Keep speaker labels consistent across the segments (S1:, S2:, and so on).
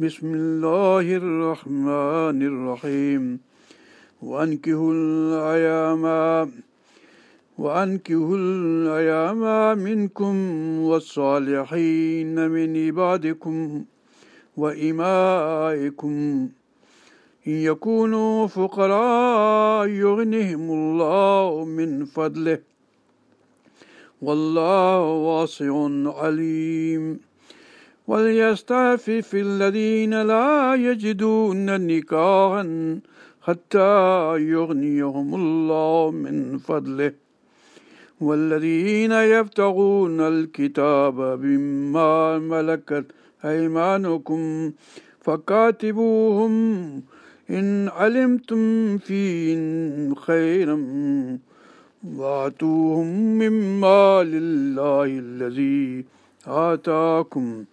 S1: بسم الله الرحمن الرحيم وأنكه الأيام وأنكه الأيام منكم والصالحين من عبادكم وإمائكم إن يكونوا فقراء يغنهم الله من فضله والله واسع عليم وليستعفف الذين لا يجدون نكاحا حتى يغنيهم الله من فضله والذين يبتغون الكتاب بما ملكت أيمانكم فكاتبوهم إن علمتم فيهم خيرا واتوهم مما لله الذي آتاكم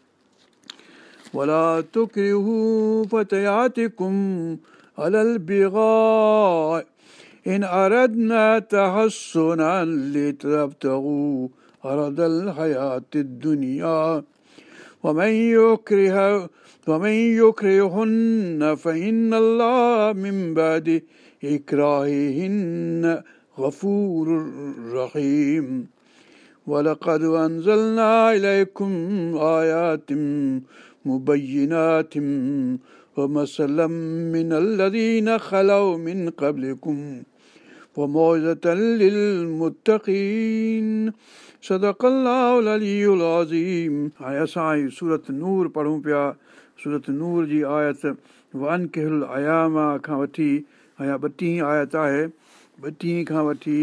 S1: ولا تكرهوا فتياتكم على البغاء إن أردنا تحصنا لتبتغوا أرض الحياة الدنيا ومن يكره ومن يكرهن فإن الله من بعد إكراههن غفور رحيم ولقد أنزلنا إليكم آيات نور नूर पढ़ूं पिया نور नूर जी आयत वन के आयामा खां 32 ॿटीह آهي 32 کان وٺي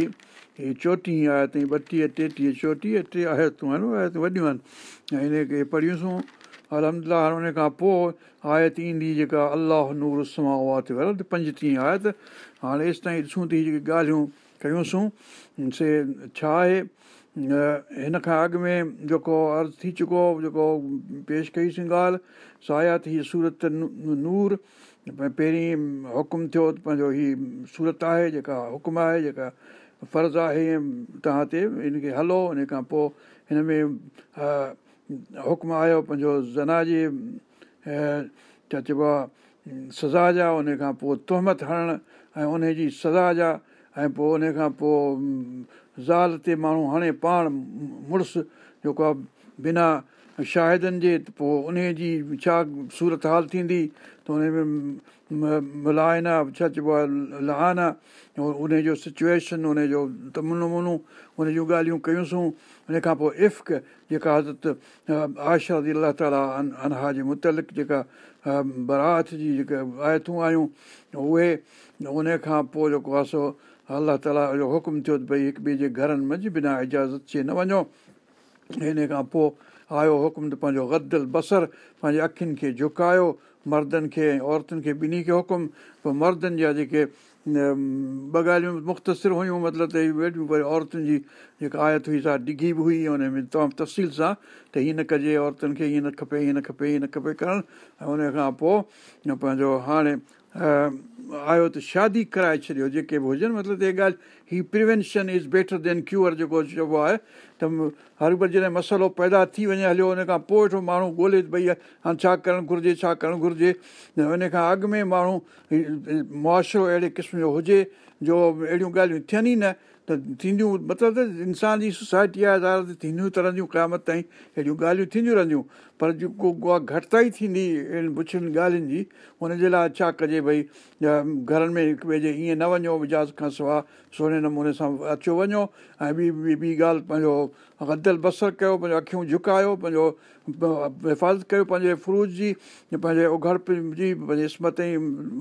S1: हे चोटीह आयत ॿटीह टेटीह चोटीह टे आयतूं आहिनि वॾियूं आहिनि ऐं खे पढ़ियूंसूं उन खां पोइ आयत ईंदी जेका अलाह नूर उस्मा उहा पंजटीह आया त हाणे तेसि ताईं ॾिसूं त हीअ जेके ॻाल्हियूं कयूंसूं से छा आहे हिन खां अॻु में जेको अर्ज़ु थी चुको जेको पेश कईसीं ॻाल्हि सायात हीअ सूरत नूर पहिरीं हुकुम थियो पंहिंजो हीअ सूरत आहे जेका हुकुम आहे जेका फ़र्ज़ु आहे तव्हां ते हिन हलो इन खां पोइ हिन में हुकुम आयो पंहिंजो ज़ना जी छा चइबो आहे सज़ा जा उन खां पोइ तोहमत हणणु ऐं उन जी सज़ा जा ऐं पोइ उन खां पोइ ज़ाल ते माण्हू हाणे पाण मुड़ुसु जेको आहे बिना शाहिदनि जे त पोइ उन जी छा सूरत हाल थींदी त उन में मुलाइन आहे छा चइबो आहे लहान आहे उन जो सिचुएशन उनजो मुनो उन जूं ॻाल्हियूं कयूंसू उन खां पोइ इफ़क़ जेका हज़त आशादी अलाह ताला अनहा जे मुतलिक़ जेका बरात जी जेका आयतूं आहियूं उहे उन खां पोइ जेको आहे सो अलाह ताला जो हुकुम थियो त भई हिक ॿिए जे घरनि मंझि बिना इजाज़त जे न वञो हिन खां पोइ आयो हुकुम त पंहिंजो गदल बसर पंहिंजे अखियुनि खे झुकायो मर्दनि खे ऐं औरतुनि खे ॿिन्ही खे हुकुम पोइ मर्दनि जा जेके ॿ ॻाल्हियूं मुख़्तसिर हुयूं मतिलबु त वेठियूं औरतुनि जी जेका आयत हुई सा ॾिघी बि हुई उन में तमामु तफ़सील सां त हीअं न कजे औरतुनि खे हीअं न खपे हीअं न खपे हीअं न खपे करणु ऐं उनखां पोइ पंहिंजो हाणे आयो त शादी कराए छॾियो जेके बि हुजनि मतिलबु त हीअ ॻाल्हि ही prevention is better than cure जेको चइबो आहे त हर बार जॾहिं मसालो पैदा थी वञे हलियो हुन खां पोइ वेठो माण्हू ॻोल्हे भई हाणे छा करणु घुरिजे छा करणु घुरिजे त खां अॻु में माण्हू मुआशिरो अहिड़े क़िस्म जो हुजे जो अहिड़ियूं ॻाल्हियूं थियनि ई न त थींदियूं मतिलबु त इंसान जी सोसाइटी आहे आधारत थींदियूं रहंदियूं क़यामत ताईं अहिड़ियूं ॻाल्हियूं थींदियूं रहंदियूं पर जेको उहा घटिताई थींदी इन बुछड़ियुनि ॻाल्हियुनि जी हुनजे लाइ छा कजे भई घरनि में हिकु ॿिए जे ईअं न वञो विजाज खां सवाइ सुहिणे नमूने सां अचो वञो ऐं ॿी ॿी ॿी ॻाल्हि पंहिंजो गदल बसर कयो पंहिंजो अखियूं झुकायो पंहिंजो हिफ़ाज़त कयो पंहिंजे फ्रूट जी पंहिंजे उघर जी पंहिंजे इस्मत जी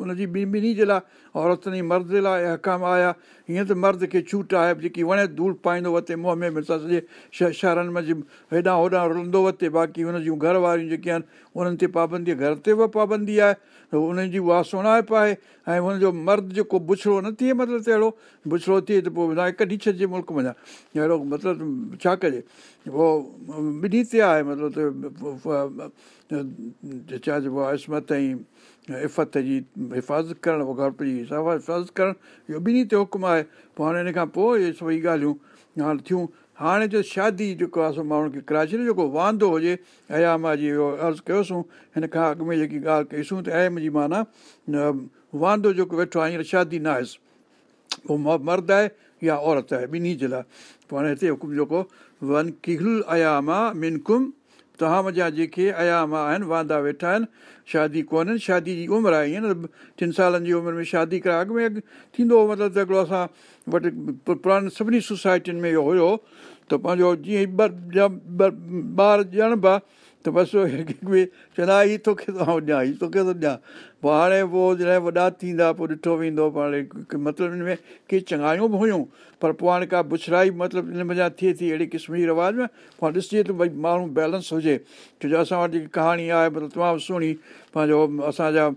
S1: उनजी ॿी ॿिन्ही जे लाइ औरतनि जी मर्द जे लाइ हक़ाम आया हीअं त मर्द खे छूट आहे जेकी वणे धूड़ पाईंदो वरिते मुंहं में मिसाल सॼे शहरनि में हेॾां होॾां रुलंदो वरिते बाक़ी हुन जूं घर घर वारियूं जेके आहिनि उन्हनि ते पाबंदी घर ते बि पाबंदी आहे उन्हनि जी उहा सुहिणा आहे ऐं हुनजो मर्द जेको बुछड़ो न थिए मतिलबु त अहिड़ो बुछड़ो थिए त पोइ हिकु कढी छॾिजे मुल्क वञा अहिड़ो मतिलबु छा कजे उहो ॿिन्ही ते आहे मतिलबु त छा चइबो आहे इस्मत ऐं इफ़त जी हिफ़ाज़त करणु घर जी सफ़ा हित करणु इहो ॿिन्ही ते हुकुमु आहे पोइ हाणे हिन खां पोइ इहे सभई ॻाल्हियूं हाणे थियूं हाणे जो शादी जेको आहे सो माण्हुनि खे कराए छॾियो जेको वांदो हुजे अयामा जेको अर्ज़ु कयोसीं हिन खां अॻु में जेकी ॻाल्हि कईसूं त अ मुंहिंजी माना वांदो जेको वेठो आहे हींअर शादी न आहेसि उहो मर्द आहे या औरत आहे ॿिन्ही जे लाइ पोइ हाणे हिते हुकुम जेको वन किहल अयामा मिनकुम तव्हां मुंहिंजा जेके अयामा आहिनि वांदा वेठा आहिनि शादी कोन्हनि शादी जी उमिरि आहे ईअं न टिनि सालनि जी उमिरि में शादी कर अॻु में थींदो हुओ मतिलबु त हिकिड़ो असां वटि पुराणनि सभिनी सोसाइटियुनि में इहो हुयो त पंहिंजो जीअं ॿ ॿार ॼणबा त बसि हिकु ॿिए चवंदा आई तोखे थो ॾियां हीउ तोखे थो ॾियां पोइ हाणे उहो जॾहिं वॾा थींदा पोइ ॾिठो वेंदो हाणे मतिलबु हिन में के चङायूं बि हुयूं पर पोइ हाणे का बुछराई मतिलबु हिन मा थिए थी अहिड़े क़िस्म जी रवाज में पोइ हाणे ॾिसिजे त भई माण्हू बैलेंस हुजे छो जो असां वटि जेकी कहाणी आहे मतिलबु तमामु सुहिणी पंहिंजो असांजा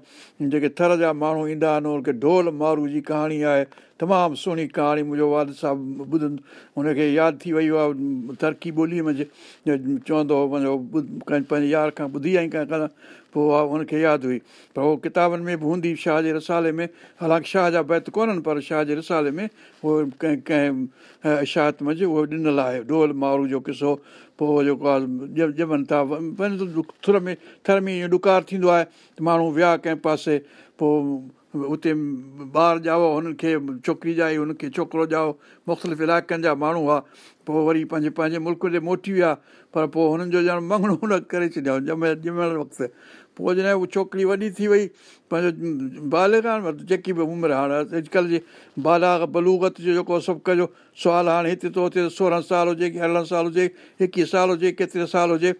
S1: जेके थर जा माण्हू ईंदा आहिनि उनखे ढोल मारू जी कहाणी आहे तमामु सुहिणी कहाणी मुंहिंजो वाद साहबु ॿुधनि हुनखे यादि थी वई आहे तरक़ी ॿोलीअ में चवंदो हुओ पंहिंजो ॿुध पंहिंजे यार खां ॿुधी आई कंहिं पोइ उहा हुनखे यादि हुई पर उहो किताबनि में बि हूंदी शाह जे रसाले में हालांकि शाह जा बैत कोन्हनि पर शाह जे रसाले में उहो कंहिं कंहिं मंझि उहो ॾिनल आहे डोल मारू जो किसो पोइ जेको आहे ॼम ॼमनि था थुर में थर में ईअं ॾुकार थींदो आहे त माण्हू विया कंहिं पासे पोइ उते ॿार ॼाओ हुननि खे छोकिरी ॼाई हुनखे छोकिरो ॼाओ मुख़्तलिफ़ इलाइक़नि जा माण्हू हुआ पोइ वरी पंहिंजे पंहिंजे मुल्क ते मोटी विया पर पोइ हुननि जो ॼण मङणो न करे छॾियऊं ॼम ॼमण वक़्तु पोइ जॾहिं उहा छोकिरी वॾी थी वई पंहिंजो बालिग बालगान जेकी बि उमिरि हाणे अॼुकल्ह जे बालाग बलूगत जो जेको सभु कजो सुवालु हाणे हिते थो अचे सोरहं साल हुजे की अरिड़हं साल हुजे एकवीह साल हुजे केतिरे साल हुजे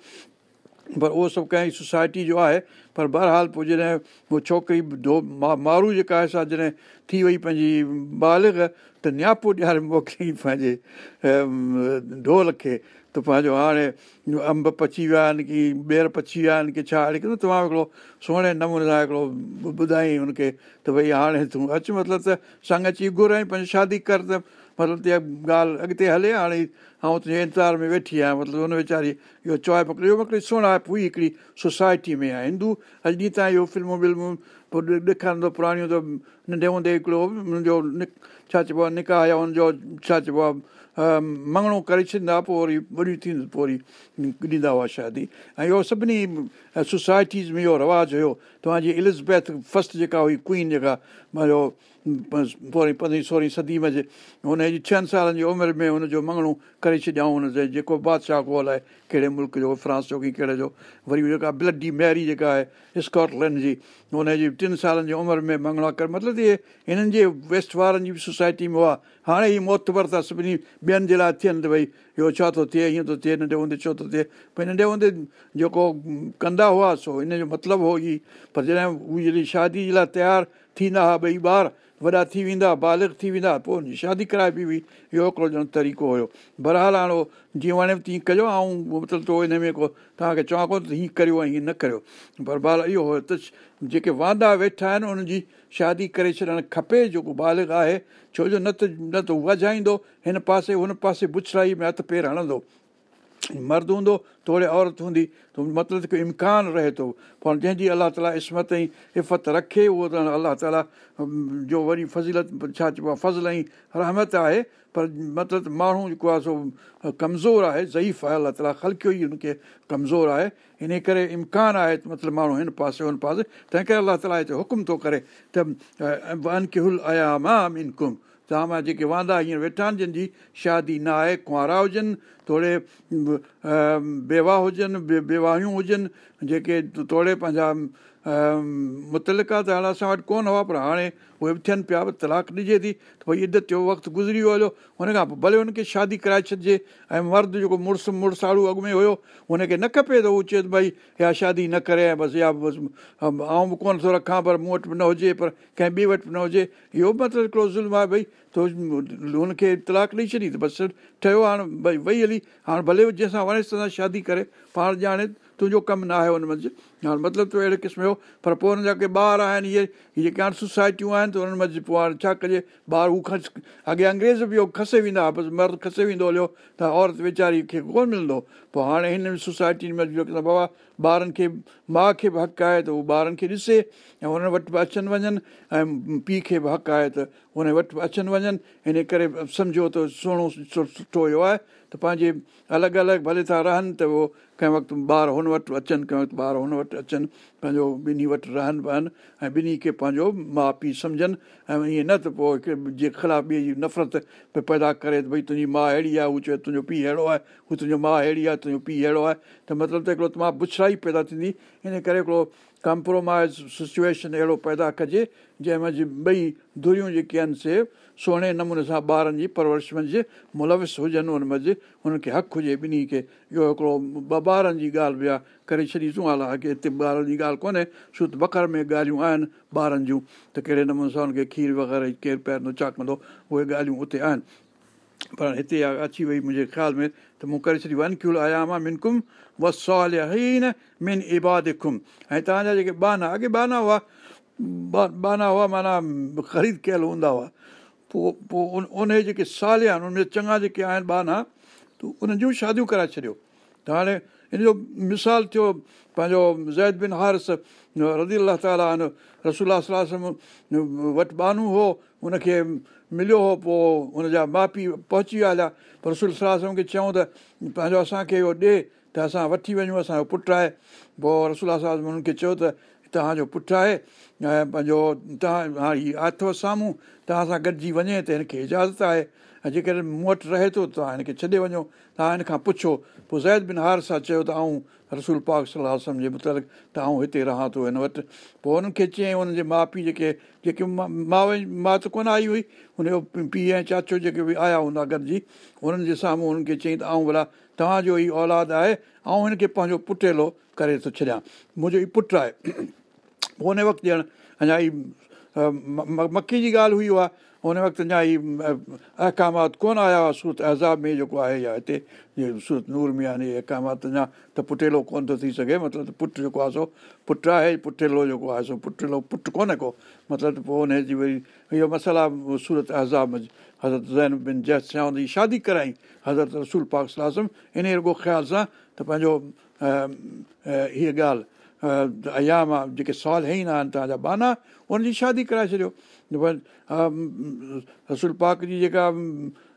S1: पर उहो सभु कंहिं सोसाइटी जो आहे पर बहरहाल पोइ जॾहिं उहा छोकिरी धो मा मारू जेका आहे जॾहिं थी वई पंहिंजी बालिग त नियापो ॾियारे मोकिलियईं पंहिंजे ढोल खे त पंहिंजो हाणे अंब पची विया आहिनि की ॿियर पची विया आहिनि की छा हाणे की न तव्हां हिकिड़ो सुहिणे नमूने सां हिकिड़ो ॿुधाई हुनखे त भई हाणे तूं अचु मतिलबु त संग अची घुराईं पंहिंजी शादी कर त मतिलबु त ॻाल्हि अॻिते हले हाणे ऐं तुंहिंजे इंतज़ार में वेठी आहियां मतिलबु हुन वेचारी इहो चॉए हिकिड़ी सुहिणा पूरी हिकिड़ी सोसाइटी में आहे हिंदू अॼु ॾींहं ताईं इहो फिल्मूं विल्मूं पोइ ॾि ॾेखारींदो पुराणियूं त नंढे हूंदे हिकिड़ो हुनजो निक छा चइबो आहे निकाह या हुनजो छा चइबो आहे मङणो करे छॾींदा पोइ वरी वॾियूं थींदियूं पोइ वरी ॾींदा हुआ शादी ऐं इहो सभिनी सोसाइटीज़ में इहो रवाजु हुयो तव्हांजी इलिज़बैथ फस्ट जेका हुई क्वीन जेका मुंहिंजो पोइ पंद्रहीं सोरहीं सदी में जे हुनजी छहनि सालनि जी उमिरि में हुनजो मङणो करे छॾियाऊं हुन जेको बादशाह खां हलाए कहिड़े मुल्क जो फ्रांस जो की कहिड़े जो वरी जेका ब्लडी मैरी जेका आहे स्कॉटलैंड जी हुनजी सालनि जी उमिरि में मङणो कर मतिलबु इहे हिननि जे वेस्ट वारनि जी बि सोसाइटी में हुआ हाणे हीउ मुतबर था सभिनी ॿियनि जे लाइ थियनि त भई इहो छा थो थिए हीअं थो थिए नंढे हूंदे छो थो थिए भई नंढे हूंदे जेको कंदा हुआ सो हिन जो मतिलबु हो ई पर जॾहिं उहे जॾहिं शादी जे लाइ तयारु थींदा हुआ ॿई ॿार वॾा थी वेंदा बालिग थी वेंदा पोइ हुनजी शादी कराए पई हुई इहो हिकिड़ो ॼणो तरीक़ो हुयो बरहाल हाणे जीअं वणे तीअं कयो ऐं मतिलबु थो हिन में को तव्हांखे चवां कोन त हीअं करियो ऐं हीअं न करियो पर बाल इहो हुयो त जेके वांदा वेठा आहिनि उन्हनि जी शादी करे छॾणु खपे जेको बालिग आहे छो जो न त न त वजाईंदो हिन पासे हुन पासे बुछड़ाई में हथु पेरु हणंदो मर्द हूंदो थोरे औरत हूंदी त मतिलबु हिकु इम्कानु रहे थो पर जंहिंजी अलाह ताला इस्मत ऐं हिफ़त रखे उहो त अलाह ताला जो वरी फज़ीलत छा चइबो आहे फज़ल ऐं रहमत आहे पर मतिलबु माण्हू जेको आहे सो कमज़ोर आहे ज़ईफ़ आहे अलाह ताला हल्कियो ई हुनखे कमज़ोर आहे इन करे इम्कानु आहे मतिलबु माण्हू हिन पासे हुन पासे तंहिं करे अलाह ताला हिते हुकुम थो करे त आया मां इनकुम तव्हां मां जेके वांदा हींअर वेठा आहिनि जंहिंजी शादी न आहे कुंवारा हुजनि थोरे बेवा हुजनि वेवायूं हुजनि जेके थोरे पंहिंजा मुतलिका त हाणे असां वटि कोन हुआ पर हाणे उहे बि थियनि पिया तलाक ॾिजे थी त भई इदत जो वक़्तु गुज़री वियो हलियो हुन खां पोइ भले हुनखे शादी कराए छॾिजे ऐं मर्दु जेको मुड़ुसु मुड़ुसु मुड़ुसाड़ू अॻु में हुयो हुनखे न खपे त हू चए भई या शादी न करे ऐं बसि या बसि आऊं बि कोन थो रखां पर मूं वटि बि न हुजे पर कंहिं ॿिए वटि बि न हुजे इहो बि मतिलबु हिकिड़ो ज़ुल्म आहे भई तो हुनखे तलाक ॾेई छॾी त बसि ठहियो हाणे भई वई हली हाणे भले जंहिंसां वणेसि तंहिंसां शादी करे पाण ॼाणे तुंहिंजो कमु न आहे हुनमें हाणे मतिलबु तूं अहिड़े क़िस्म जो पर पोइ हुन जा के ॿार आहिनि इहे जेके हाणे सोसाइटियूं आहिनि त हुननि मंझि पोइ हाणे छा कजे ॿार हू खस अॻे अंग्रेज़ बि उहो खसे वेंदा हुआ बसि मर्द खसे वेंदो हलियो त औरत वीचारी खे कोन्ह मिलंदो पोइ हाणे हिन सोसाइटी में जेके बाबा ॿारनि खे माउ खे बि हक़ु आहे त उहो ॿारनि खे ॾिसे ऐं हुन वटि बि अचनि वञनि ऐं पीउ खे बि हक़ु आहे त हुन वटि बि अचनि वञनि हिन करे सम्झो त सुहिणो सुठो इहो आहे त पंहिंजे अलॻि अलॻि भले था रहनि त उहो कंहिं वक़्तु ॿार हुन वटि अचनि कंहिं वक़्तु ॿार हुन वटि अचनि पंहिंजो ॿिन्ही वटि रहनि वहनि ऐं ॿिन्ही खे पंहिंजो माउ पीउ सम्झनि ऐं ईअं न त पोइ जे ख़िलाफ़ु ॿिए जी नफ़रत पैदा करे त भई तुंहिंजी माउ अहिड़ी आहे हू चए तुंहिंजो पीउ अहिड़ो आहे हू तुंहिंजो माउ अहिड़ी आहे तुंहिंजो पीउ अहिड़ो आहे त मतिलबु त हिकिड़ो तमामु बुछड़ाई पैदा थींदी इन करे हिकिड़ो कंप्रोमाइज़ सिचुएशन अहिड़ो पैदा कजे जंहिं मंझि ॿई धुरियूं जेके आहिनि से सुहिणे नमूने सां ॿारनि जी परवरिश मंझि मुलविस हुजनि उन मिंज हुननि खे हक़ु हुजे ॿिन्ही खे इहो हिकिड़ो ॿ ॿारनि जी ॻाल्हि बि आहे करे छॾी तूं अचूं की हिते ॿारनि जी ॻाल्हि कोन्हे छो त बकर में ॻाल्हियूं आहिनि ॿारनि जूं त कहिड़े नमूने सां हुनखे खीर वग़ैरह केरु पैर नुचाक कंदो उहे ॻाल्हियूं उते आहिनि पर हिते अची वई मुंहिंजे ख़्याल में त मूं करे छॾी वन क्यूल आयामा मिन कुम वस मिन इबादिकुम ऐं तव्हांजा जेके बाना अॻे बाना हुआ बा बाना हुआ माना ख़रीद कयल हूंदा हुआ पोइ पोइ उन उन जेके सालिया आहिनि जा चङा जेके आहिनि बाना त उन्हनि जूं शादियूं कराए छॾियो त हाणे हिन जो मिसाल थियो पंहिंजो ज़ैद बिन हारस रज़ी अला ताल रसा वटि बानू हो उनखे मिलियो हो पोइ हुनजा माउ पीउ पहुची विया हलिया पर रसोल सलाह खे चऊं त पंहिंजो असांखे इहो ॾिए त असां वठी वञूं असांजो पुटु आहे पोइ रसुला सा हुननि खे चयो त तव्हांजो पुटु आहे ऐं पंहिंजो तव्हां हाणे अथव साम्हूं तव्हां सां गॾिजी वञे त हिनखे इजाज़त आहे ऐं जेकॾहिं मूं वटि रहे थो तव्हां हिनखे छॾे वञो तव्हां हिन खां पुछो पोइ ज़ैद बिन हार सां चयो त आऊं रसूल पाक सलाहु जे मुताल आऊं हिते रहां थो हिन वटि पोइ हुननि खे चयईं हुननि जे माउ पीउ जेके जेके माउ त कोन आई हुई हुनजो पीउ ऐं चाचो जेके बि आया हूंदा गॾिजी हुननि जे साम्हूं हुननि खे चयईं त आऊं भला तव्हांजो ई औलाद आहे ऐं हिन खे पंहिंजो पुटेलो करे थो छॾियां मुंहिंजो ई पुटु आहे पोइ हुन वक़्तु ॼण अञा ई मकी जी ॻाल्हि हुई उहा हुन वक़्तु अञा ई अहकामात कोन आया हुआ सूरत एज़ाब में जेको आहे या हिते सूरत नूर में आहे अहकामात अञा त पुटेलो कोन थो थी सघे मतिलबु त पुटु जेको आहे सो पुटु आहे पुटेलो जेको आहे सो पुटेलो पुटु कोन्हे को मतिलबु त पोइ हुनजी वरी इहो मसाला सूरत एज़ाब हज़रत ज़ैन बिन जैस सां हुनजी शादी कराई हज़रत रसूल पाक सलाहु इन रुगो ख़्याल सां त पंहिंजो हीअ ॻाल्हि अयाम आहे जेके सवाल आहिनि तव्हांजा बाना उनजी शादी कराए छॾियो रसूल पाक जी जेका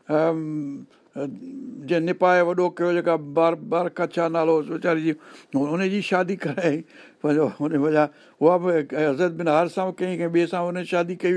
S1: जे निपाए वॾो कयो जेका बार बार कच्छा नालो वीचारी जी उनजी शादी कराई पंहिंजो हुन वञा उहा बि हज़रत बिन हार सां कई कंहिं ॿिए सां हुन शादी कई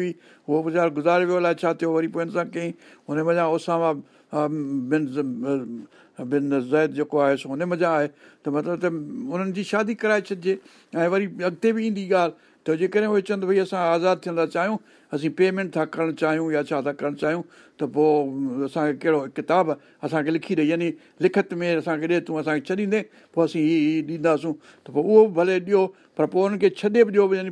S1: हुई उहो वीचारु गुज़ारे वियो अलाए छा थियो वरी पोइ हिन सां कई हुन वञा उहो बिन बिन ज़ैद जेको आहे सो हुन मज़ा आहे त मतिलबु त उन्हनि जी शादी कराए छॾिजे ऐं वरी अॻिते बि ईंदी ॻाल्हि त जेकॾहिं उहे चवनि भई असां आज़ादु थियण था चाहियूं असीं पेमेंट था करणु चाहियूं या छा था करणु चाहियूं त पोइ असांखे कहिड़ो किताबु असांखे लिखी ॾे यानी लिखित में असांखे ॾे तूं असांखे छॾींदे पोइ असीं हीअ हीअ ॾींदासूं त पोइ उहो बि भले ॾियो पर पोइ उन्हनि खे छॾे बि ॾियो यानी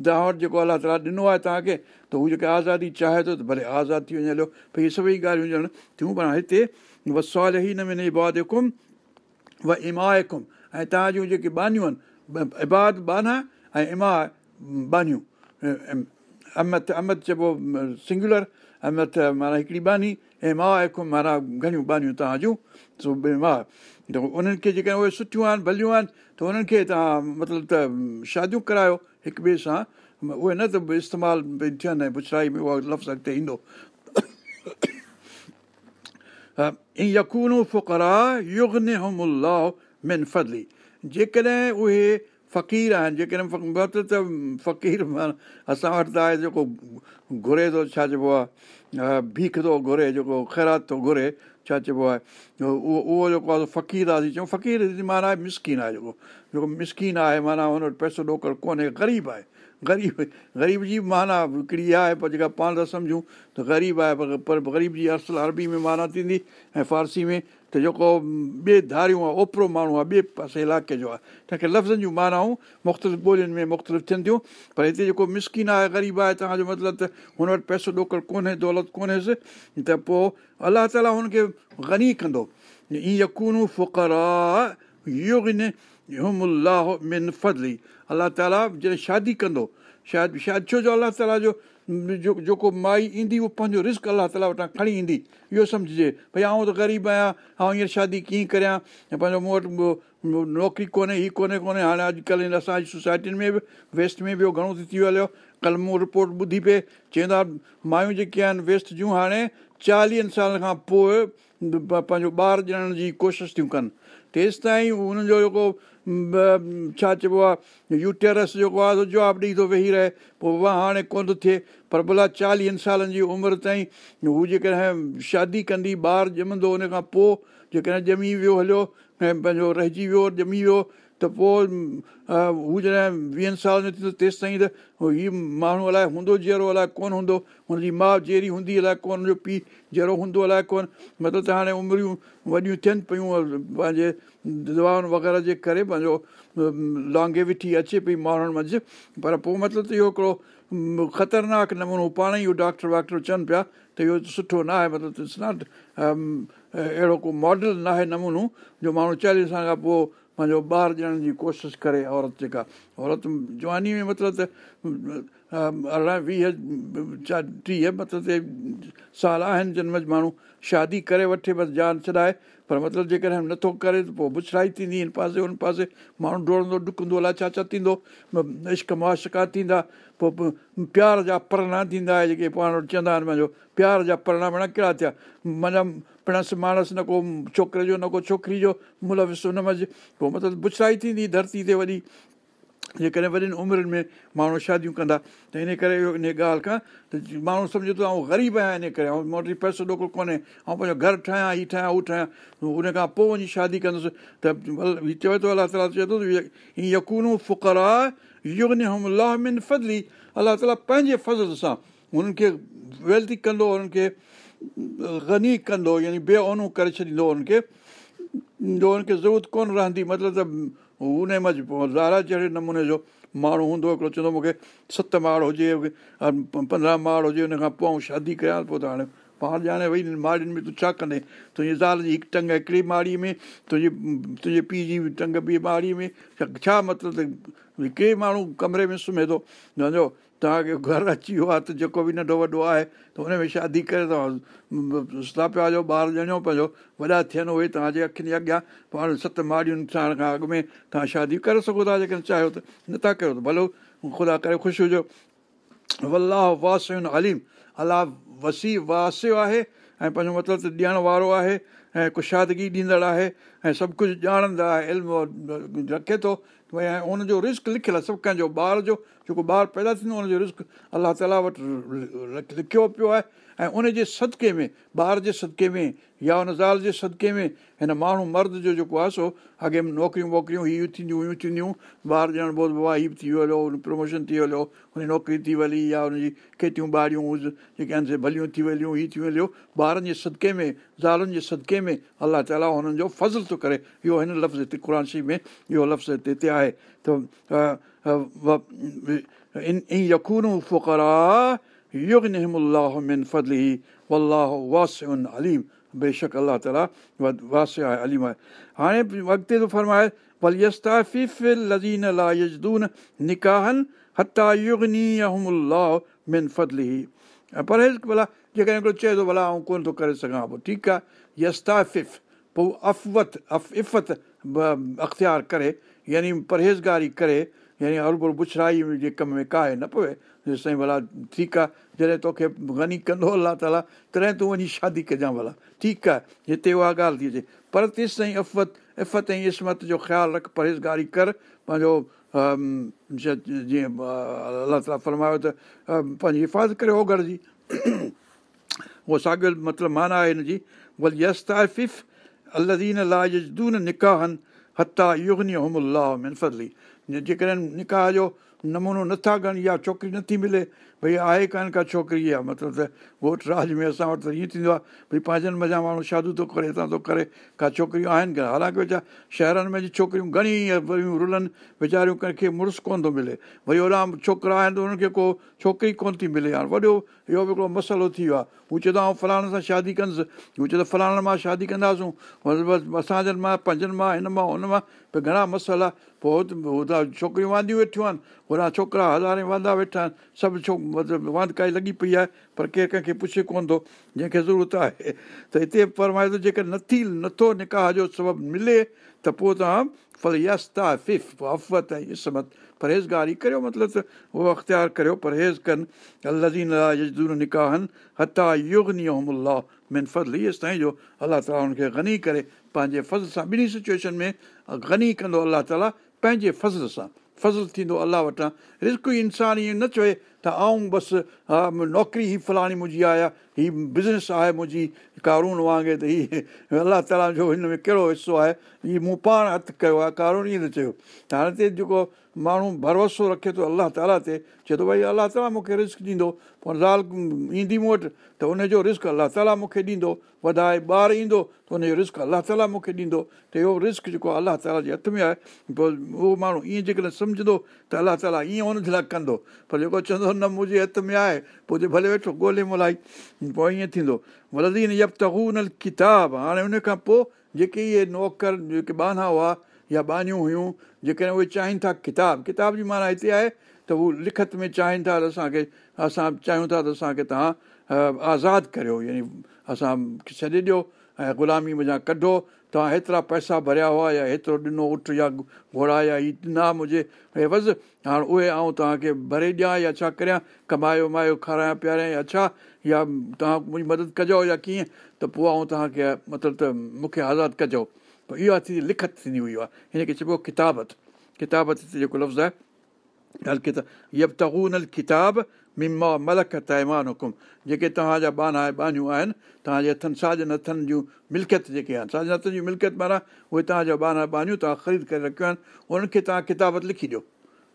S1: तव्हां वटि जेको अलाह ताला ॾिनो आहे तव्हांखे त हू जेके आज़ादी चाहे थो त भले आज़ादु थी वञे हलियो भई इहे सभई ॻाल्हियूं ॼण थियूं पर हिते वसालहीन सवाले न मिने व इमा आयुम ऐं तव्हां जूं जेके बानियूं आहिनि इबाद बाना ऐं इमा बानियूं अमत अमत चइबो सिंगुलर अमत माना हिकिड़ी बानी ऐं माउ आयुम माना घणियूं बानियूं तव्हां जूं मां त उन्हनि खे जेके उहे सुठियूं आहिनि भलियूं आहिनि त उन्हनि खे तव्हां मतिलबु त शादियूं करायो हिक ॿिए सां उहे न त इस्तेमालु थियनि ऐं पुछराई में उहो लफ़्ज़ अॻिते ईंदो फ़ागल जेकॾहिं उहे फ़क़ीर आहिनि जेकॾहिं त फ़क़ीर असां वटि त आहे जेको घुरे थो छा चइबो आहे भीख थो घुरे जेको ख़ैरात थो घुरे छा चइबो आहे उहो उहो जेको आहे फ़क़ीर आहे चऊं फ़क़ीर जी माना मिसकीन आहे जेको जेको मिसकीन आहे माना हुन वटि पैसो ॾोकड़ कोन्हे ग़रीब आहे ग़रीब ग़रीब जी माना हिकिड़ी आहे पर जेका पाण था सम्झूं त ग़रीब आहे पर ग़रीब जी असल अरबी में माना थींदी ऐं फारसी में त जेको ॿिए धारियूं आहे ओपिरो माण्हू आहे ॿिए पासे इलाइक़े जो आहे तंहिंखे लफ़्ज़नि जूं माना मुख़्तलिफ़ ॿोलियुनि में मुख़्तलिफ़ थियनि थियूं पर हिते जेको मिसकिन आहे ग़रीब आहे तव्हांजो मतिलबु त हुन वटि पैसो ॾोकड़ कोन्हे दौलत कोन्हेसि त पोइ अलाह ताला हुनखे गनी कंदो ईअं कूनू फ़ुकर आहे इहो बि न हुम अलाह में नफ़रती ताला जॾहिं शादी कंदो शादी शादी छो जो अलाह ताला जो जेको माई ईंदी उहो पंहिंजो रिस्क अलाह ताला वटां खणी ईंदी इहो सम्झिजे भई आउं त ग़रीब आहियां ऐं हींअर शादी कीअं करियां ऐं पंहिंजो मूं वटि नौकिरी कोन्हे हीअ कोन्हे कोन्हे हाणे अॼुकल्ह हिन असांजी सोसाइटियुनि में बि वेस्ट में बि घणो थी थी हलियो कल्ह मूं रिपोर्ट ॿुधी पए चवंदा मायूं जेके आहिनि वेस्ट जूं हाणे चालीहनि सालनि खां पोइ पंहिंजो ॿार ॼणण जी कोशिशि थियूं कनि तेसिताईं ताईं हुननि जो जेको छा चइबो आहे यूटेरस जेको आहे जवाबु ॾेई थो वेही रहे पोइ वाह हाणे कोन थो थिए पर भला चालीहनि सालनि जी उमिरि ताईं हू जेकॾहिं शादी कंदी ॿारु ॼमंदो उन खां पोइ जेकॾहिं ॼमी वियो हलियो ऐं पंहिंजो रहिजी वियो ॼमी वियो त पोइ हू जॾहिं वीहनि सालनि में थींदो तेसि ताईं त इहे माण्हू अलाए हूंदो जहिड़ो अलाए कोन हूंदो हुनजी माउ जहिड़ी हूंदी अलाए कोन हुनजो पीउ जहिड़ो हूंदो अलाए कोन मतिलबु त हाणे उमिरियूं वॾियूं थियनि पियूं पंहिंजे दवाउनि वग़ैरह जे करे पंहिंजो लहांगे वेठी अचे पई माण्हुनि मंझि पर पोइ मतिलबु त इहो हिकिड़ो ख़तरनाक नमूनो पाण ई इहो डॉक्टर वॉक्टर चवनि पिया त इहो सुठो न आहे मतिलबु अहिड़ो को मॉडल न आहे नमूनो जो माण्हू चालीह साल खां पोइ पंहिंजो ॿार ॾियण जी कोशिशि करे औरत जेका औरत जवानी में मतिलबु त अरिड़हं वीह चा टीह मतिलबु त साल आहिनि जिन में माण्हू शादी करे वठे बसि जान छॾाए पर मतिलबु जेकॾहिं नथो करे त पोइ बुछड़ाई थींदी हिन पासे हुन पासे माण्हू डोड़ंदो ॾुकंदो अलाए छा छा थींदो इश्क मुआश्का थींदा पोइ प्यार जा परणा थींदा आहे जेके पाण वटि चवंदा आहिनि मुंहिंजो प्यार जा परणा माना कहिड़ा थिया माना पिणस माणसि न को छोकिरे जो न को छोकिरी जो मुल हुन उनमि पोइ मतिलबु भुछाई थींदी धरती ते वॾी जेकॾहिं वॾनि उमिरिनि में माण्हू शादियूं कंदा त इन करे इहो इन ॻाल्हि खां त माण्हू सम्झे थो ऐं ग़रीब आहियां इन करे ऐं मूं वटि पैसो ॾोको कोन्हे ऐं पंहिंजो घरु ठाहियां हीउ ठाहियां हू ठाहियां उन खां पोइ वञी शादी कंदुसि त हीउ चवे थो अलाह ताला चए थो हीअ यकूनू फ़ुकर आहे यकुनूं फज़ली अलाह ताला पंहिंजे फज़ल सां हुननि खे वेल्दी कंदो हुननि खे ग़नी कंदो यानी बेओनू करे छॾींदो हुननि खे जो हुनखे ज़रूरत कोन रहंदी मतिलबु त उनमां पोइ ज़ारा जहिड़े नमूने जो माण्हू हूंदो हिकिड़ो चवंदो मूंखे सत माड़ हुजे पंद्रहं माड़ हुजे हुन खां पोइ शादी कयां पोइ त हाणे पाण ॼाणे वेही माड़ियुनि में तूं छा कंदे तुंहिंजी ज़ाल जी हिकु टंग हिकिड़ी माड़ीअ में तुंहिंजी तुंहिंजे पीउ जी टंग ॿी माड़ीअ में छा मतिलबु कंहिं माण्हू कमरे में सुम्हे थो मुंहिंजो तव्हांखे घरु अची वियो आहे त जेको बि नंढो वॾो आहे त हुन में शादी करे तव्हां सापिया हुजो ॿारु ॼणियो पंहिंजो वॾा थियनि उहे तव्हांजे अखियुनि जे अॻियां पाण सत माड़ियुनि साण खां अॻु में तव्हां शादी करे सघो था जेकॾहिं चाहियो त नथा कयो त भलो ख़ुदा करे ख़ुशि हुजो अलाह वासयुनि अलीम अलाह वसी वासियो आहे ऐं पंहिंजो मतिलबु त ॾियण वारो आहे ऐं कुशादगी ॾींदड़ आहे ऐं सभु कुझु ॼाणंदड़ इल्मु रखे थो भई ऐं उनजो रिस्क लिखियलु आहे सभु कंहिंजो ॿार जो जेको ॿारु पैदा थींदो उनजो रिस्क अलाह ताला वटि लिखियो पियो आहे ऐं उन जे सदिके में ॿार जे सदिके में या उन ज़ाल जे सदिके में हिन माण्हू मर्द जो जेको आहे सो अॻे नौकिरियूं वौकिरियूं हीअ थींदियूं हुयूं थींदियूं ॿारु ॼणबो बाबा इहो बि थी वियो प्रमोशन थी हलो हुनजी नौकिरी थी वली या हुनजी खेतियूं ॿाड़ियूं जेके आहिनि से भलियूं थी वलियूं हीअ थी वलियो ॿारनि जे सदिक़े में ज़ालुनि जे सदिके में अलाह ताला हुननि जो फ़ज़ल थो करे इहो हिन लफ़्ज़ हिते क़ुर क़ुरशी में इहो लफ़्ज़ हिते हिते आहे त ईअं यकून फ़ुक़ुर बेशक आहे हाणे परहेज़ भला जेकॾहिं चए थो भला ऐं कोन थो करे सघां पोइ ठीकु आहे यानी परहेज़गारी करे यानी हर भुर जे कम में काहे न पवे साईं भला ठीकु आहे जॾहिं तोखे गनी कंदो अलाह ताला तॾहिं तूं वञी शादी कजांइ भला ठीकु आहे हिते उहा ॻाल्हि थी अचे पर तेसि ताईं इफ़त इफ़त ऐं इस्मत जो ख़्यालु रख परहेज़गारी कर पंहिंजो जीअं अलाह ताला फ़रमायो त पंहिंजी हिफ़ाज़त करे ओघर जी उहो साॻियो मतिलबु माना आहे हिन जी भले यस्ताफ़िफ़ अलदीन लाइ यजदून निकाहनि हता मिनफ़ली जेकॾहिं निकाह जो नमूनो नथा ॻण या छोकिरी नथी मिले भई आहे कान का छोकिरी आहे मतिलबु त घोट राज में असां वटि त ईअं थींदो आहे भई पंहिंजनि मज़ा माण्हू शादियूं थो करे हितां थो करे का छोकिरियूं आहिनि कोन्ह हालांकी वीचार शहरनि में जी छोकिरियूं घणी वरियूं रुलनि वीचारियूं कंहिंखे मुड़ुसु कोन थो मिले भई होॾां छोकिरा आहिनि त उन्हनि खे को छोकिरी कोन थी मिले हाणे वॾो इहो बि हिकिड़ो मसइलो थी वियो आहे हू चए थो ऐं फलाणा सां शादी कंदुसि हू चए थो फलाणा मां शादी कंदासूं असांजनि मां पंजनि मां हिन मां हुन मां भई घणा मसइला पोइ हुतां छोकिरियूं वांदियूं वेठियूं आहिनि होॾां छोकिरा हज़ारे वांदा वेठा आहिनि सभु छो मतिलबु वांध काई लॻी पई आहे पर केरु कंहिंखे पुछे कोन थो जंहिंखे ज़रूरत आहे त हिते फरमाए थो जेकर नथी नथो निकाह जो सबबु मिले त पोइ तव्हां फ़ल यस्ता फिफ़ अफ़त ऐं इस्मत परहेज़गारी करियो मतिलबु त उहो अख़्तियार करियो परहेज़ कनि अल निकाहनि योगनी फज़ल जो अलाह ताला हुनखे गनी करे पंहिंजे फज़ल सां ॿिन्ही सिचुएशन में गनी कंदो अलाह ताला पंहिंजे फज़ल सां फज़ल थींदो अलाह वटां रिस्क इंसानु ईअं न चए त आऊं बसि हा नौकिरी ई फलाणी मुंहिंजी आहे हीअ बिज़नेस आहे मुंहिंजी कारून वांगुरु त हीअ अलाह ताला जो हिन में कहिड़ो हिसो आहे हीअ मूं पाण हथु कयो आहे कारून ईअं न चयो त हाणे त जेको माण्हू भरोसो रखे थो अलाह ताला ते चए थो भई अलाह ताला मूंखे रिस्क ॾींदो पोइ ज़ाल ईंदी मूं वटि त हुनजो रिस्क अलाह ताला मूंखे ॾींदो वधाए ॿारु ईंदो त हुनजो रिस्क अलाह ताला मूंखे ॾींदो त इहो रिस्क जेको आहे अलाह ताला जे हथ में आहे पोइ उहो माण्हू ईअं जेकॾहिं सम्झंदो त अलाह ताला ईअं उनजे लाइ कंदो पर जेको चवंदो न मुंहिंजे हथ में आहे पोइ जे भले वेठो ॻोल्हे मोलाई पोइ ईअं थींदो मतिलबु ई न यतू न किताबु हाणे उनखां पोइ जेके इहे नौकर जेके बाना हुआ या ॿानियूं हुयूं जेकॾहिं उहे चाहिनि था किताब किताब जी माना हिते आहे त हू लिखत में चाहिनि था त असांखे असां चाहियूं था त असांखे तव्हां आज़ादु करियो यानी असां छॾे ॾियो ऐं ग़ुलामी मुंहिंजा कढो तव्हां हेतिरा पैसा भरिया हुआ या हेतिरो ॾिनो उठ या घोड़ा या हीअ ॾिना मुंहिंजे हे वज़ु हाणे उहे आऊं तव्हांखे भरे ॾियां या छा करियां कमायो वमायो खारायां पीआरियां या छा या तव्हां मुंहिंजी मदद कजो या कीअं त पोइ आऊं तव्हांखे मतिलबु त मूंखे आज़ादु कजो त इहा थींदी लिखत थींदी हुई आहे हिनखे चइबो आहे किताबत किताबत जेको लफ़्ज़ आहे किताब मिमा मलक तइमान हुकुम जेके तव्हांजा बाना ऐं बानियूं आहिनि तव्हांजे हथनि साजन हथनि जूं मिल्कियत जेके आहिनि साजन हथनि जूं मिल्कियत माना उहे तव्हांजा बाना बानियूं तव्हां ख़रीद करे रखियूं आहिनि उन्हनि खे तव्हां किताबत लिखी ॾियो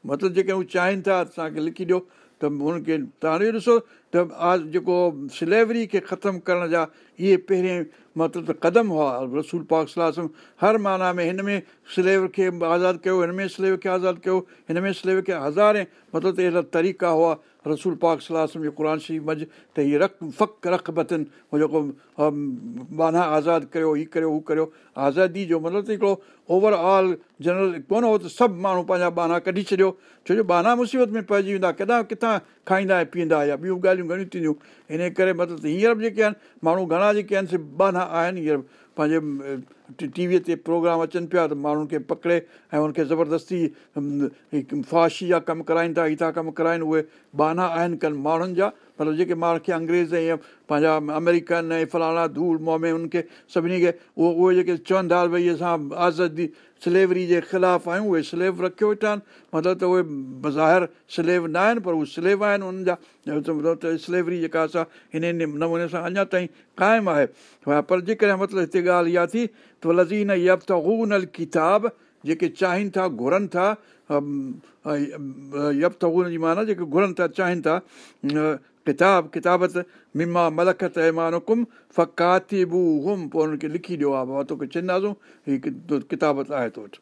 S1: मतिलबु जेके उहे चाहिनि था त तव्हांखे लिखी ॾियो त हुनखे तव्हां ॾिसो त आ जेको स्लेवरी खे ख़तमु करण जा इहे पहिरें मतिलबु त क़दम हुआ रसूल पाक सलाहु हर माना में हिन में स्लेव खे आज़ादु कयो हिन में स्लेव खे आज़ादु कयो हिन में स्लेव खे हज़ारे मतिलबु त अहिड़ा तरीक़ा हुआ रसूल पाक सलाहु क़ुर शरीफ़ मंझि त हीअ रख फ़क़ रख बतन हो जेको बाना आज़ादु करियो हीअ करियो हू करियो आज़ादी जो मतिलबु त हिकिड़ो ओवरऑल जनरल कोन हो त सभु माण्हू पंहिंजा बाना कढी छॾियो छो जो बाना मुसीबत में पइजी वेंदा किथां किथां खाईंदा ऐं पीअंदा या ॿियूं ॻाल्हियूं घणियूं थींदियूं इन करे मतिलबु हींअर बि जेके आहिनि माण्हू घणा जेके आहिनि से बाना आहिनि हींअर पंहिंजे टीवीअ ते प्रोग्राम अचनि पिया त माण्हुनि खे पकिड़े ऐं उनखे ज़बरदस्ती फाशी जा कमु कराइनि था हितां कमु कराइनि उहे बाना आहिनि कनि माण्हुनि जा मतिलबु जेके माण्हू खे अंग्रेज़ ऐं पंहिंजा अमेरिकन ऐं फलाणा धूल मोमे में खे सभिनी खे उहो उहे जेके चवनि था भई असां आज़ादी स्लेवरी जे ख़िलाफ़ु आहियूं उहे स्लेव रखियो वेठा आहिनि मतिलबु त उहे ज़ाहिर स्लेव न आहिनि पर उहे स्लेव आहिनि उन्हनि जा मतिलबु त स्लेवरी जेका असां हिन नमूने सां अञा ताईं क़ाइमु आहे पर जेकॾहिं मतिलबु हिते ॻाल्हि इहा थी त त लज़ीन यतून किताब जेके चाहिनि था घुरनि था माना जेके घुरनि था चाहिनि था किताब किताबत मिमा मलख तुकुम फकात लिखी ॾियो तोखे चवंदासूं किताब आहे तो वठ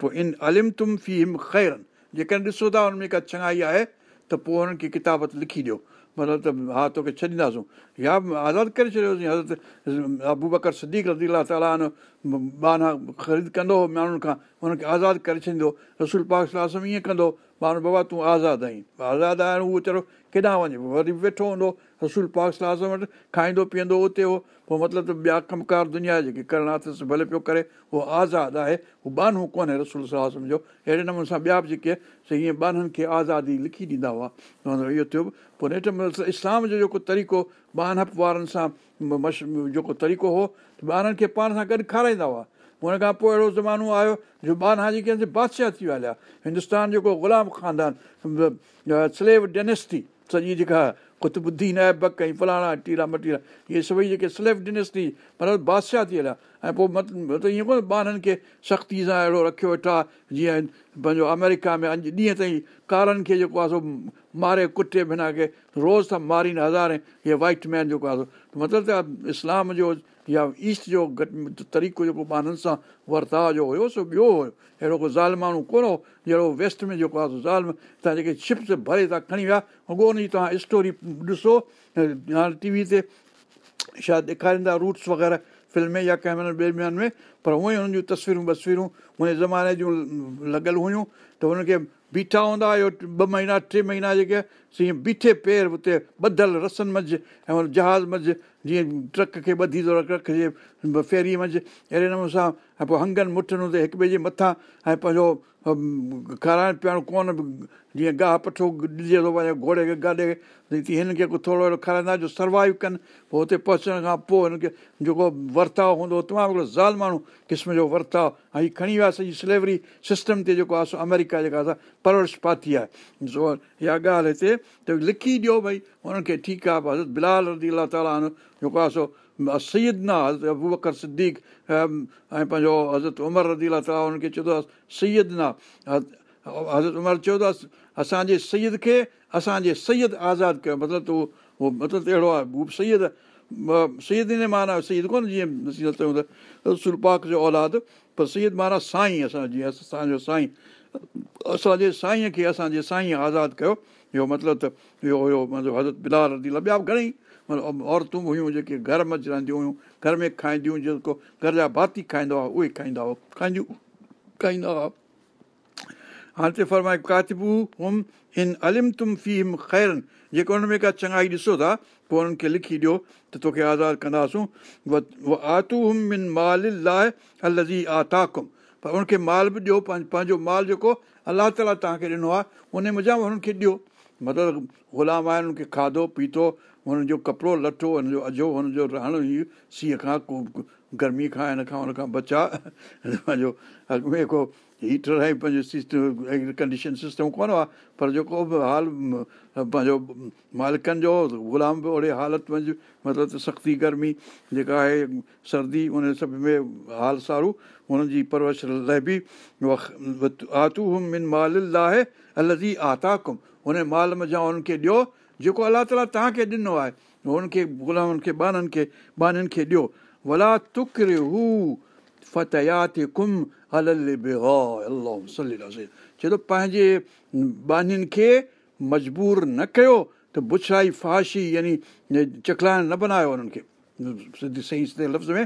S1: पोइ इन अलिम फी हिम ख़ैरनि जेकॾहिं ॾिसो था उनमें का छङाई आहे त पोइ हुननि खे किताबत लिखी ॾियो मतिलबु त हा तोखे छॾींदासूं या आज़ादु करे छॾियोसीं हज़रत अबू बकर रज़ी अला ताला बाना ख़रीद कंदो हुओ माण्हुनि खां हुनखे आज़ादु करे छॾींदो रसूल पाक सलाहु ईअं कंदो माण्हू बाबा तूं आज़ादु आहीं आज़ादु आहे उहो चओ केॾांहुं वञे वरी वेठो हूंदो रसूल पाक सलाहु वटि खाईंदो पीअंदो उते हो पोइ मतिलबु ॿिया कमकार दुनिया जेके करणा अथसि भले पियो करे उहो आज़ादु आहे हू बानू कोन्हे रसूल सलाहु जो अहिड़े नमूने सां ॿिया बि जेके से हीअं बाननि खे आज़ादी लिखी ॾींदा हुआ मतिलबु इहो थियो पोइ नेठि मतिलबु इस्लाम जो जेको तरीक़ो बानहफ़ वारनि सां मश जेको तरीक़ो हुओ ॿारनि खे पाण सां गॾु खाराईंदा हुआ पोइ खां पोइ अहिड़ो ज़मानो आयो जो बाना जेके आहिनि बादशाह थी विया हलिया हिंदुस्तान जेको ग़ुलाम ख़ानदान स्लेव डेनेस्टी सॼी जेका कुत ॿुधी न बक कई फलाणा टीला मटीला इहे सभई जेके स्लेफ ॾिनसि थी पर बादशाह थी हलिया ऐं पोइ मत मतिलबु ईअं कोन ॿारनि खे सख़्ती सां अहिड़ो रखियो वेठा जीअं पंहिंजो अमेरिका में अॼु ॾींहं ताईं कारनि खे जेको आहे सो मारे कुटे बिना खे रोज़ था मारीनि हज़ारे इहे वाइट मैन जेको आहे सो मतिलबु त इस्लाम जो या ईस्ट जो घटि तरीक़ो जेको ॿारनि सां वर्ताव जो हुयो सो ॿियो हुयो अहिड़ो को ज़ाल माण्हू कोन हो जहिड़ो वेस्ट में जेको आहे ज़ाल में तव्हां जेके शिप्स भरे था खणी विया वॻो हुनजी तव्हां स्टोरी ॾिसो हाणे टी वी ते शायदि ॾेखारींदा रूट्स वग़ैरह फिल्म या कंहिं कैमरा वैमरान में पर उहे हुननि जूं तस्वीरूं वस्वीरूं हुन ज़माने जूं लॻियल हुयूं त हुनखे बीठा हूंदा इहो ॿ महीना टे महीना जेके सीअं बीठे पेर हुते ॿधल रसनि मंझि ऐं जहाज़ मंझि जीअं ट्रक खे ॿधी थो वरी ट्रक जे फेरी मंझि अहिड़े नमूने सां ऐं पोइ हंगनि मुठनि हुते हिक ॿिए जे मथां ऐं पंहिंजो खाराइणु पीअणु कोन बि जीअं गाह पठो ॾिजे थो वञे घोड़े खे गाॾे खे भई तीअं हिनखे थोरो अहिड़ो खाराईंदा जो सर्वाइव कनि पोइ हुते पहुचण खां पोइ हिनखे जेको वर्ताव हूंदो तमामु हिकिड़ो ज़ाल माण्हू क़िस्म जो वर्ताव ऐं हीअ खणी वियासीं सॼी स्लेवरी सिस्टम ते जेको आहे सो अमेरिका जेका असां परवरिश पाती आहे सो इहा ॻाल्हि हिते त लिखी ॾियो भई हुननि खे ठीकु आहे बिलाल रज़ी अलाह ताला जेको आहे सो सईद न हज़रत अबू बकर सिद्दीक ऐं पंहिंजो हज़रत उमर रदीला ताला हुनखे चवंदो आहे सईद न हज़रत उमर चवंदो आहे असांजे सईद खे असांजे सईद आज़ादु कयो मतिलबु तूं उहो मतिलबु अहिड़ो आहे हू बि सईद सईदन माना सईद कोन जीअं त सुलपाक जो औलाद पर सईद माना साईं असां जीअं असांजो साईं असांजे साईंअ खे असांजे साईं आज़ादु कयो इहो मतिलबु त इहो हुयो मुंहिंजो हज़रत बिलार रला ॿिया बि घणेई औरतूं हुयूं जेके घर मच रहंदियूं हुयूं घर में खाईंदियूं जेको घर जा भाती खाईंदा हुआ उहे खाईंदा हुआ खाईंदियूं खाईंदा हुआ हाणे त फरमाए कातिबू हुम हिन अलिम तुम फी हिम ख़ैरनि जेको हुन में का चङाई ॾिसो था पोइ हुननि खे लिखी ॾियो त तोखे आज़ादु कंदासूं आतू हुम मिन माल लाइ अलज़ी आताकुम पर हुनखे माल बि ॾियो पंहिंजो पंहिंजो माल जेको अलाह ताला तव्हांखे ॾिनो आहे उन मज़ा हुननि खे ॾियो मतिलबु ग़ुलाम आहिनि उन्हनि खे खाधो पीतो हुनजो कपिड़ो लठो हुनजो अजो हुनजो रहण ई सीअ खां को गर्मी खां हिन खां हुन खां बचा हिन पंहिंजो अॻु में को हीटर ऐं पंहिंजो सिस्टम एयर कंडीशन सिस्टम कोन हुआ पर जेको बि हाल पंहिंजो मालिकनि जो गुलाम बि ओड़े हालति में मतिलबु त सख़्ती गर्मी जेका आहे सर्दी उन सभ में हाल सारू हुननि जी परवरिश लहबी आतू हुम मिन माल लाहे लाइ आता कुम हुन माल में जा हुननि खे ॾियो जेको अलाह ताला तव्हांखे ॾिनो आहे हुनखे गुलामनि खे ॿारनि खे ॿारनि खे ॾियो वला चए थो पंहिंजे बानीनि खे मजबूर न कयो त भुछाई फाशी यानी चकलाइण न बनायो हुननि खे सिधी साईं लफ़्ज़ में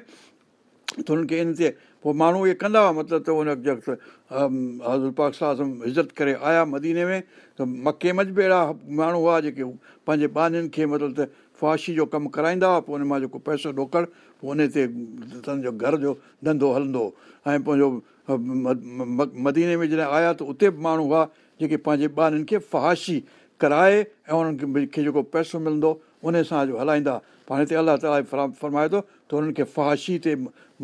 S1: त हुननि खे इन ते पोइ माण्हू इहे कंदा हुआ मतिलबु त उन पाक साह इज़त करे आया मदीने में त मके मज बि अहिड़ा माण्हू हुआ जेके पंहिंजे ॿाणनि खे मतिलबु त फुशी जो कमु कराईंदा हुआ पोइ उन मां जेको पैसो ॾोकड़ पोइ उन ते तव्हांजो घर जो धंधो हलंदो हो ऐं पंहिंजो मदीने में जॾहिं आया त उते बि माण्हू हुआ जेके पंहिंजे ॿारनि खे फहशी कराए ऐं उन्हनि खे जेको पैसो मिलंदो उन सां हलाईंदा हुआ हाणे त अल्ला ताली फरमाए थो त उन्हनि खे फहशी ते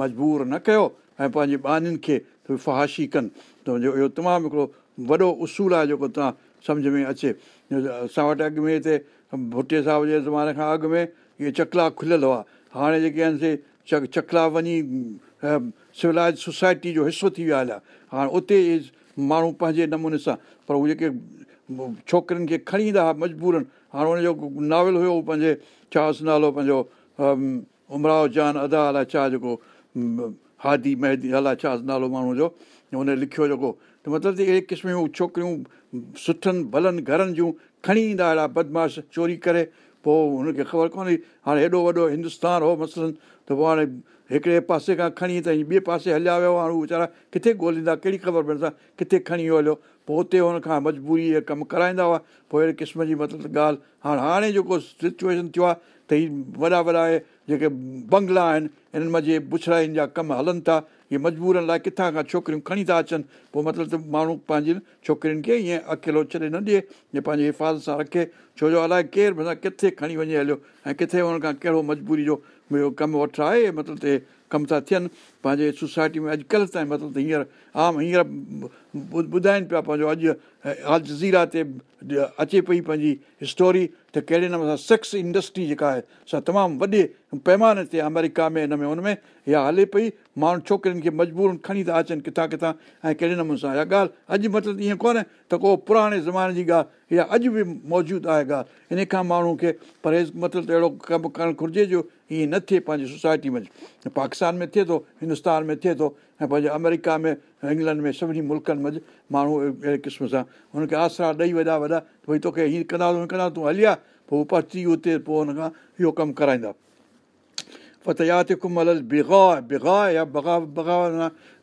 S1: मजबूर न कयो ऐं पंहिंजे ॿानियुनि खे फहाशी कनि त मुंहिंजो इहो तमामु हिकिड़ो वॾो उसूलु आहे जेको तव्हां सम्झ में अचे असां वटि अॻु में हिते भुटे साहिब जे ज़माने खां अॻु में इहे चकला खुलियल हुआ हाणे जेके आहिनि से चक चकला वञी सिविलाइज़ सोसाइटी जो हिसो थी विया हलिया हाणे उते माण्हू पंहिंजे नमूने सां पर उहे जेके छोकिरियुनि खे खणी ईंदा हुआ मजबूरनि हाणे हुनजो नॉवेल हुयो पंहिंजे छा नालो पंहिंजो उमराव जान अदा छा जेको हादी महदी अला छा नालो माण्हूअ जो हुन लिखियो जेको त मतिलबु त अहिड़े क़िस्म जूं छोकिरियूं सुठनि भलनि घरनि जूं खणी ईंदा अहिड़ा बदमाश चोरी करे पोइ हुनखे ख़बर कोन हुई हाणे हेॾो वॾो हिंदुस्तान हो मसलनि त पोइ हाणे हिकिड़े पासे खां खणी त ॿिए पासे हलिया विया हू वीचारा किथे ॻोल्हींदा कहिड़ी ख़बर पवंदा किथे खणी वियो हलियो पोइ हुते हुनखां मजबूरी इहे कमु कराईंदा हुआ पोइ अहिड़े क़िस्म जी मतिलबु ॻाल्हि हाणे हाणे जेको सिचुएशन थियो आहे त हीअ वॾा वॾा जेके बंगला आहिनि हिननि मां जे बुछड़ाइनि जा कम हलनि था इहे मजबूरनि लाइ किथां खां छोकिरियूं खणी था अचनि पोइ मतिलबु त माण्हू पंहिंजी छोकिरियुनि खे ईअं अकेलो छॾे न ॾिए जीअं पंहिंजी हिफ़ाज़त सां रखे छो जो अलाए केरु माना किथे खणी वञे हलियो ऐं किथे वञण खां कहिड़ो मजबूरी जो मुंहिंजो कमु आहे मतिलबु त कमु था थियनि पंहिंजे सोसाइटी में अॼुकल्ह ताईं मतिलबु त हींअर आम हींअर ॿुधाइनि पिया पंहिंजो अॼु आ जज़ीरा ते अचे पई पंहिंजी स्टोरी त कहिड़े नमूने सां सेक्स इंडस्ट्री जेका आहे सा तमामु वॾे पैमाने ते अमेरिका में हिन में हुन में इहा हले पई माण्हू छोकिरियुनि खे मजबूरनि खणी था अचनि किथां किथां ऐं कहिड़े नमूने सां इहा ॻाल्हि अॼु मतिलबु ईअं कोन्हे त को पुराणे ज़माने जी ॻाल्हि इहा अॼु बि मौजूदु आहे ॻाल्हि इन खां माण्हू खे परहेज़ मतिलबु त अहिड़ो कमु करणु घुरिजे जो ईअं न थिए पंहिंजी सोसाइटी में पाकिस्तान में थिए थो हिंदुस्तान में थिए थो ऐं पंहिंजे अमेरिका में इंग्लैंड में सभिनी मुल्कनि में माण्हू अहिड़े क़िस्म सां हुनखे आसरा ॾेई वॾा वॾा भई तोखे हीअं कंदा तूं कंदा तूं हली आ पोइ हू परती हुते पोइ हुनखां इहो कमु कराईंदा पत यादि ते कुंभि बिगा बिगा या बगा बग़ा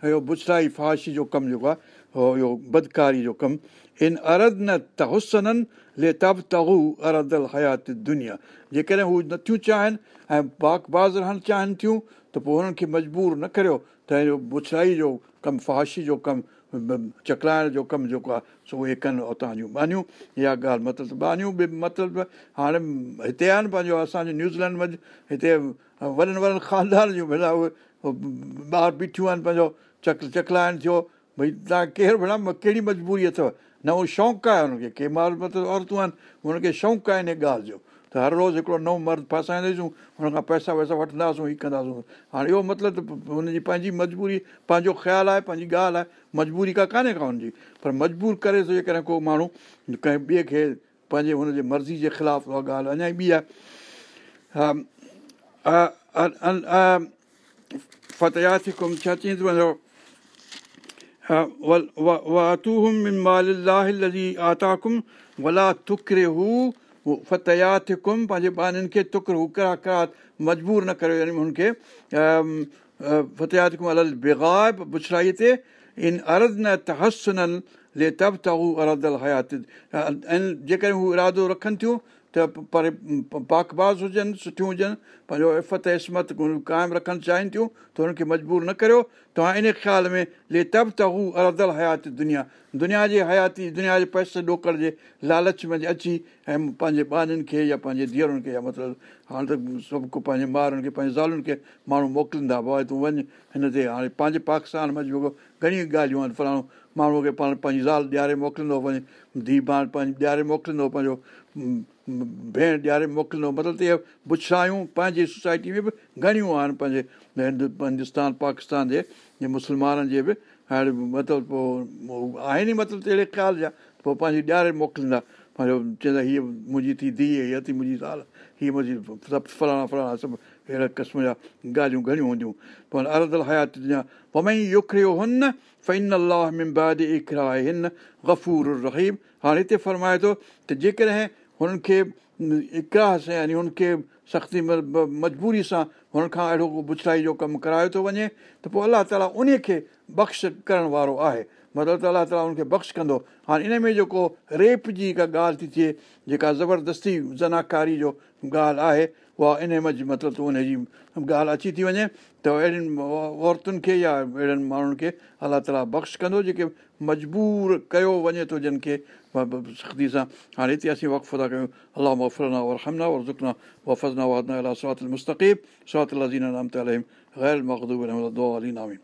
S1: इहो बुछड़ाई फाशी जो कमु जेको आहे हो इहो बदकारी जो कमु इन न त हुसननि ले तब हुस्सननि लेताब अरदल हयात दुनिया जेकॾहिं हू नथियूं चाहिनि ऐं बाकबाज़ रहणु चाहिनि थियूं त पोइ हुननि खे मजबूर न करियो त इहो बुछाई जो कमु फहाशी जो कमु चकलाइण जो कमु जेको आहे उहे कनि उतां जूं ॿानियूं इहा ॻाल्हि मतिलबु ॿानियूं बि मतिलबु हाणे हिते आहिनि पंहिंजो असांजो न्यूज़ीलैंड में हिते वॾनि वॾनि ख़ानदान जूं भला उहे ॿार बीठियूं आहिनि पंहिंजो चक चकलाइण थियो भई तव्हां केरु भेण कहिड़ी मजबूरी अथव न उहो शौक़ु आहे हुनखे के माल मतिलबु औरतूं आहिनि हुनखे शौक़ु आहे हिन ॻाल्हि जो त हर रोज़ु हिकिड़ो नओं मर्द फासाईंदासीं हुनखां पैसा वैसा वठंदासीं हीअ कंदासीं हाणे इहो मतिलबु हुनजी पंहिंजी मजबूरी पंहिंजो ख़्यालु आहे पंहिंजी ॻाल्हि आहे मजबूरी का कान्हे का हुनजी पर मजबूर करे थो जेकॾहिं को माण्हू कंहिं ॿिए खे पंहिंजे हुनजे मर्ज़ी जे ख़िलाफ़ु उहा ॻाल्हि अञा ॿी आहे हा कुम छा चई वञो फतयातुम पंहिंजे ॿारनि खे तुकर हुत मजबूर न कयो हुनखे बेग़ बुछराईअ ते इन अर तहसननि ले तब त हू अरदल हयात हू इरादियूं रखनि थियूं त परे पाकबाज़ हुजनि सुठियूं हुजनि पंहिंजो इफ़त इस्मत काइमु रखणु चाहिनि थियूं त हुननि खे मजबूर न करियो तव्हां इन ख़्याल में ले तब त हू अरदल हयाती दुनिया दुनिया जे हयाती दुनिया जे पैसे ॾोकर जे लालच में अची ऐं पंहिंजे ॿारनि खे या पंहिंजे धीअरुनि खे या मतिलबु हाणे त सभु को पंहिंजे ॿारनि खे पंहिंजे ज़ालुनि खे माण्हू मोकिलींदा पोइ तूं वञु हिन ते हाणे पंहिंजे पाकिस्तान में घणी ॻाल्हियूं आहिनि फलाणो माण्हूअ खे पाण पंहिंजी ज़ाल ॾियारे मोकिलींदो पंहिंजे धीउ बान पंहिंजी ॾियारे मोकिलींदो पंहिंजो भेण ॾियारे मोकिलींदो मतिलबु त इहे बुछायूं पंहिंजी सोसाइटी में बि घणियूं आहिनि पंहिंजे हिंदु हिंदुस्तान पाकिस्तान जे मुस्लमाननि जे बि हाणे मतिलबु पोइ आहिनि ई मतिलबु अहिड़े ख़्याल जा पोइ पंहिंजी ॾियारे मोकिलींदा पंहिंजो चवंदा हीअ मुंहिंजी थी धीअ हीअ थी मुंहिंजी ज़ाल हीअ मुंहिंजी सभु फलाणा फलाणा सभु अहिड़े क़िस्म जा ॻाल्हियूं घणियूं हूंदियूं पर अरदल हयात ॾिना पोइ यूखरियो हुन फ़न अल अलाह इखरा हिन ग़फूर रहीम हाणे हिते फरमाए थो त जेकॾहिं हुननि हुनखे इकराह यानी हुनखे सख़्ती मजबूरी सां हुन खां अहिड़ो को बुछलाई जो कमु करायो थो वञे त पोइ अलाह ताला उन खे बख़्श करण वारो आहे मतिलबु त अलाह ताला उनखे बख़्श कंदो हाणे इन में जेको रेप जी का ॻाल्हि थी थिए जेका ज़बरदस्ती ज़नाकारी जो ॻाल्हि आहे उहा इन इनमें मतिलबु त उनजी ॻाल्हि अची थी वञे त अहिड़ियुनि औरतुनि खे या अहिड़नि माण्हुनि खे अलाह ताला बख़्श कंदो जेके मजबूर कयो वञे थो जिन खे خديجه عليت ياسين وقف كيو اللهم اغفر لنا وارحمنا وارزقنا وحفظنا الى صراط المستقيم صراط الذين انعمت عليهم غير المغضوب عليهم ولا الضالين امين